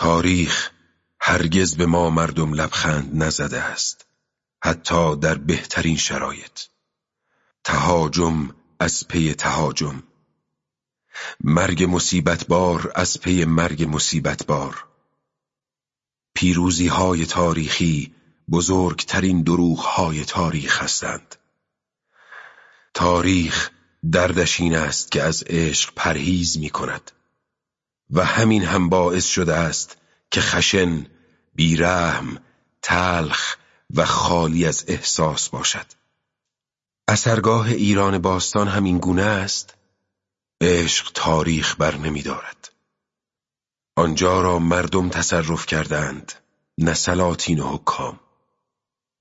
تاریخ هرگز به ما مردم لبخند نزده است حتی در بهترین شرایط. تهاجم از پی تهاجم. مرگ مصیبت بار از پی مرگ مصیبت بار پیروزی های تاریخی بزرگترین دروغ های تاریخ هستند. تاریخ دردش این است که از عشق پرهیز می کند و همین هم باعث شده است که خشن، بیرحم، تلخ و خالی از احساس باشد. اثرگاه ایران باستان همین گونه است. عشق تاریخ بر نمی دارد. آنجا را مردم تصرف کردند نه سلاطین و حکام.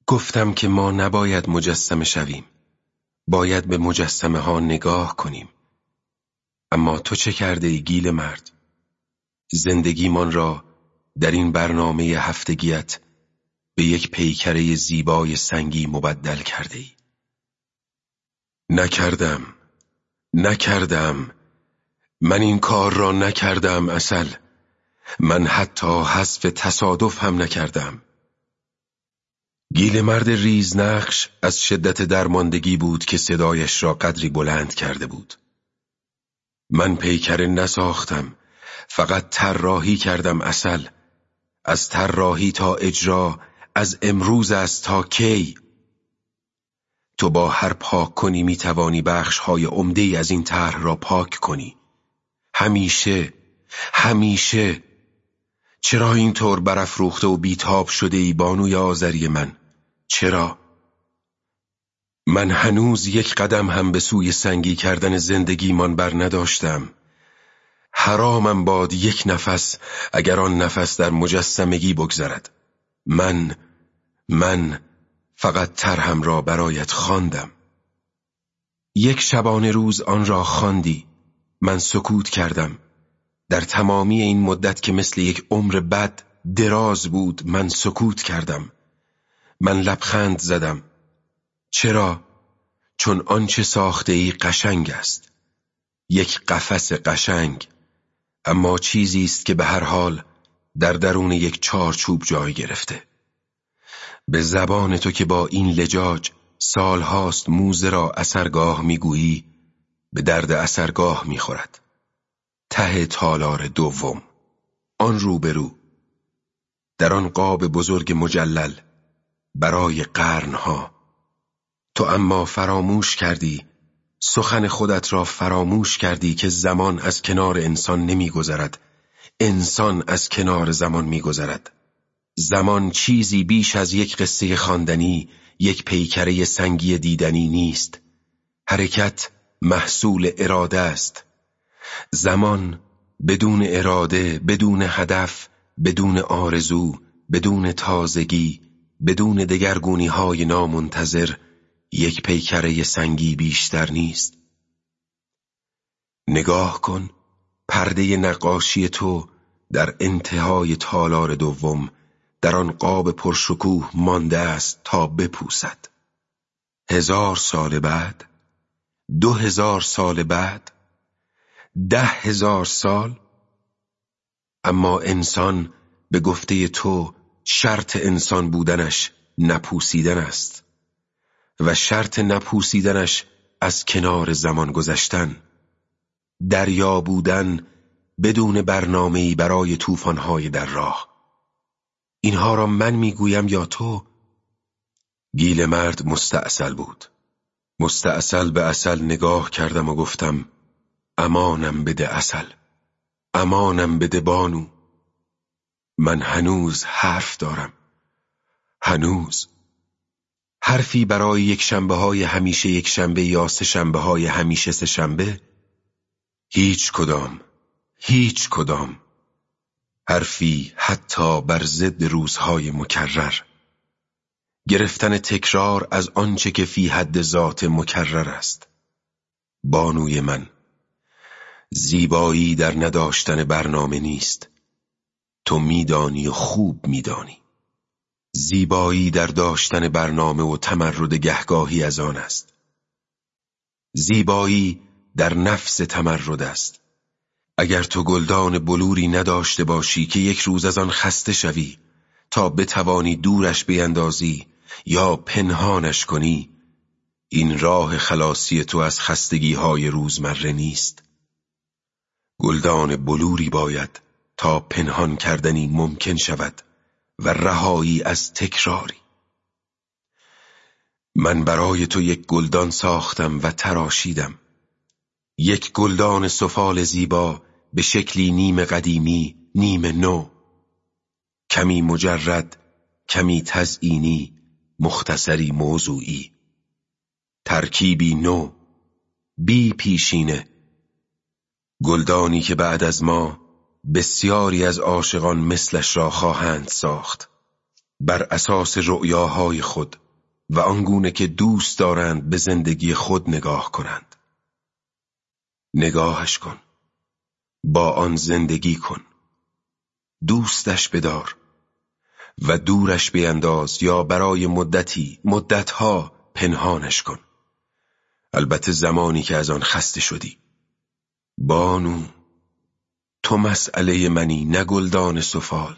گفتم که ما نباید مجسمه شویم. باید به مجسمه ها نگاه کنیم. اما تو چه کرده ای گیل مرد؟ زندگیمان را در این برنامه هفتگیت به یک پیکره زیبای سنگی مبدل کرده ای نکردم نکردم. من این کار را نکردم اصل. من حتی حذف تصادف هم نکردم. گیل مرد ریزنقش از شدت درماندگی بود که صدایش را قدری بلند کرده بود. من پیکر نساختم. فقط طراحی کردم اصل از طراحی تا اجرا از امروز است تا کی. تو با هر پاک کنی می توانی بخش های عمده از این طرح را پاک کنی. همیشه همیشه. چرا اینطور برافروخته و بیتاب شده ای بانوی آذری من؟ چرا؟ من هنوز یک قدم هم به سوی سنگی کردن زندگیمان بر نداشتم. حرامم باد یک نفس اگر آن نفس در مجسمگی بگذرد. من من فقط ترهم را برایت خواندم. یک شبانه روز آن را خواندی من سکوت کردم. در تمامی این مدت که مثل یک عمر بد دراز بود من سکوت کردم. من لبخند زدم. چرا؟ چون آنچه ساخته ای قشنگ است. یک قفس قشنگ. اما چیزی است که به هر حال در درون یک چارچوب جای گرفته. به زبان تو که با این لجاج سالهاست موزه را اثرگاه می‌گویی به درد اثرگاه می‌خورد. ته تالار دوم. آن روبرو. در آن قاب بزرگ مجلل برای قرنها. تو اما فراموش کردی سخن خودت را فراموش کردی که زمان از کنار انسان نمیگذرد. انسان از کنار زمان میگذرد. زمان چیزی بیش از یک قصه خواندنی یک پیکره سنگی دیدنی نیست. حرکت محصول اراده است. زمان بدون اراده بدون هدف بدون آرزو بدون تازگی بدون دگرگونی های نامنتظر یک پیکره سنگی بیشتر نیست. نگاه کن پرده نقاشی تو در انتهای تالار دوم در آن قاب پرشکوه مانده است تا بپوسد. هزار سال بعد دو هزار سال بعد ده هزار سال. اما انسان به گفته تو شرط انسان بودنش نپوسیدن است. و شرط نپوسیدنش از کنار زمان گذشتن. دریا بودن بدون برنامه‌ای برای طوفان‌های در راه. اینها را من می‌گویم یا تو؟ گیل مرد مستاصل بود. مستاصل به اصل نگاه کردم و گفتم امانم بده اصل. امانم بده بانو. من هنوز حرف دارم. هنوز. حرفی برای یک شنبه های همیشه یک شنبه یا سه شنبه های همیشه سه شنبه؟ هیچ کدام. هیچ کدام. حرفی حتی بر ضد روزهای مکرر. گرفتن تکرار از آنچه که فی حد ذات مکرر است. بانوی من. زیبایی در نداشتن برنامه نیست. تو میدانی و خوب میدانی. زیبایی در داشتن برنامه و تمرد گهگاهی از آن است. زیبایی در نفس تمرد است. اگر تو گلدان بلوری نداشته باشی که یک روز از آن خسته شوی تا بتوانی دورش بیندازی یا پنهانش کنی این راه خلاصی تو از خستگی های روزمره نیست. گلدان بلوری باید تا پنهان کردنی ممکن شود. و رهایی از تکراری. من برای تو یک گلدان ساختم و تراشیدم. یک گلدان سفال زیبا به شکلی نیم قدیمی نیم نو. کمی مجرد کمی تزئینی مختصری موضوعی. ترکیبی نو. بی پیشینه. گلدانی که بعد از ما بسیاری از عاشقان مثلش را خواهند ساخت. بر اساس رؤیاهای خود و آنگونه که دوست دارند به زندگی خود نگاه کنند. نگاهش کن. با آن زندگی کن. دوستش بدار و دورش بینداز یا برای مدتی مدتها پنهانش کن. البته زمانی که از آن خسته شدی. بانو تو مسئله منی نه گلدان سفال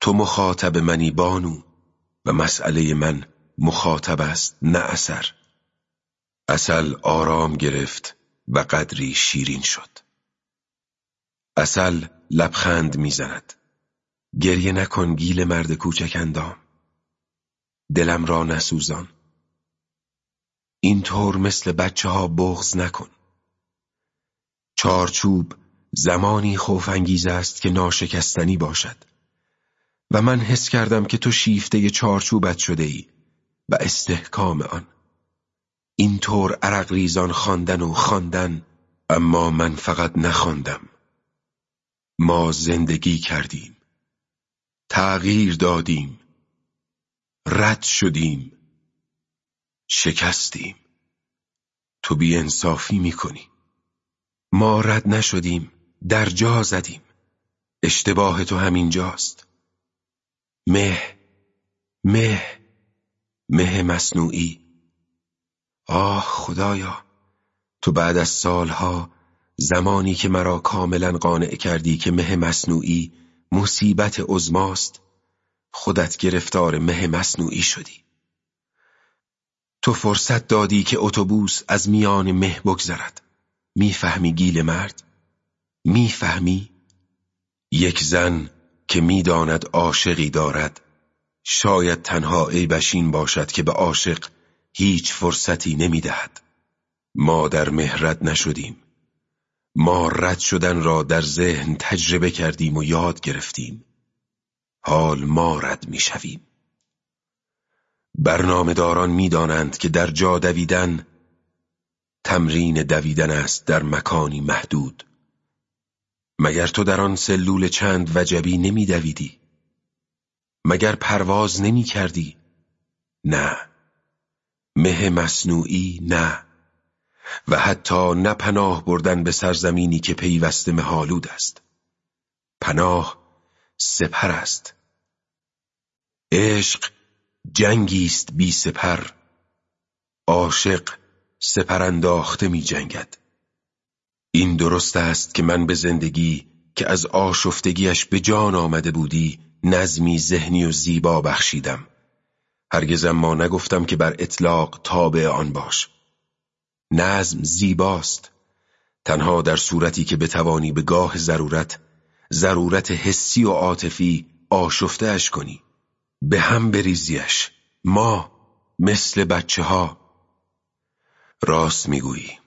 تو مخاطب منی بانو و مسئله من مخاطب است نه اثر. اصل آرام گرفت و قدری شیرین شد. اصل لبخند می‌زند. گریه نکن گیل مرد کوچک اندام. دلم را نسوزان. اینطور مثل بچه ها بغز نکن. چارچوب زمانی خوف انگیز است که ناشکستنی باشد. و من حس کردم که تو شیفته چارچوبت شده ای و استحکام آن. اینطور عرق ریزان خواندن و خواندن اما من فقط نخواندم. ما زندگی کردیم. تغییر دادیم. رد شدیم. شکستیم. تو بی انصافی می‌کنی. ما رد نشدیم. در جا زدیم. اشتباه تو همین جاست. مه مه مه مصنوعی. آه خدایا تو بعد از سالها زمانی که مرا کاملا قانع کردی که مه مصنوعی مصیبت عزماست خودت گرفتار مه مصنوعی شدی. تو فرصت دادی که اتوبوس از میان مه بگذرد. می‌فهمی گیل مرد؟ می‌فهمی؟ یک زن که می‌داند عاشقی دارد شاید تنها عیبش باشد که به عاشق هیچ فرصتی نمی‌دهد. ما در مهرد نشدیم. ما رد شدن را در ذهن تجربه کردیم و یاد گرفتیم. حال ما رد می‌شویم. برنامه داران می‌دانند که در جا دویدن تمرین دویدن است در مکانی محدود. مگر تو در آن سلول چند وجبی نمی دویدی؟ مگر پرواز نمی کردی؟ نه. مه مصنوعی نه. و حتی نه پناه بردن به سرزمینی که پیوسته مهالود است. پناه سپر است. عشق جنگی است بی سپر. عاشق سپر انداخته می جنگد این درست است که من به زندگی که از آشفتگیش به جان آمده بودی نظمی ذهنی و زیبا بخشیدم. هرگزم ما نگفتم که بر اطلاق تابع آن باش. نظم زیباست. تنها در صورتی که بتوانی به گاه ضرورت ضرورت حسی و عاطفی آشفتهاش کنی. به هم بریزیش. ما مثل بچه ها راست می‌گویی.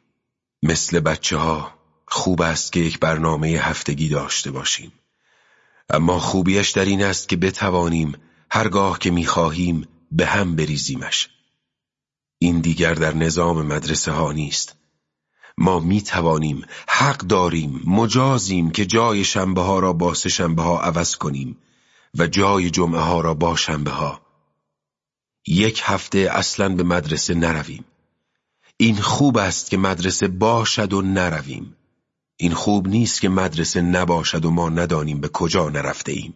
مثل بچه ها خوب است که یک برنامه هفتگی داشته باشیم. اما خوبیش در این است که بتوانیم هرگاه که می‌خواهیم به هم بریزیمش. این دیگر در نظام مدرسه ها نیست. ما می توانیم حق داریم مجازیم که جای شنبه ها را با سه شنبه ها عوض کنیم و جای جمعه ها را با شنبه ها یک هفته اصلا به مدرسه نرویم. این خوب است که مدرسه باشد و نرویم. این خوب نیست که مدرسه نباشد و ما ندانیم به کجا نرفته ایم.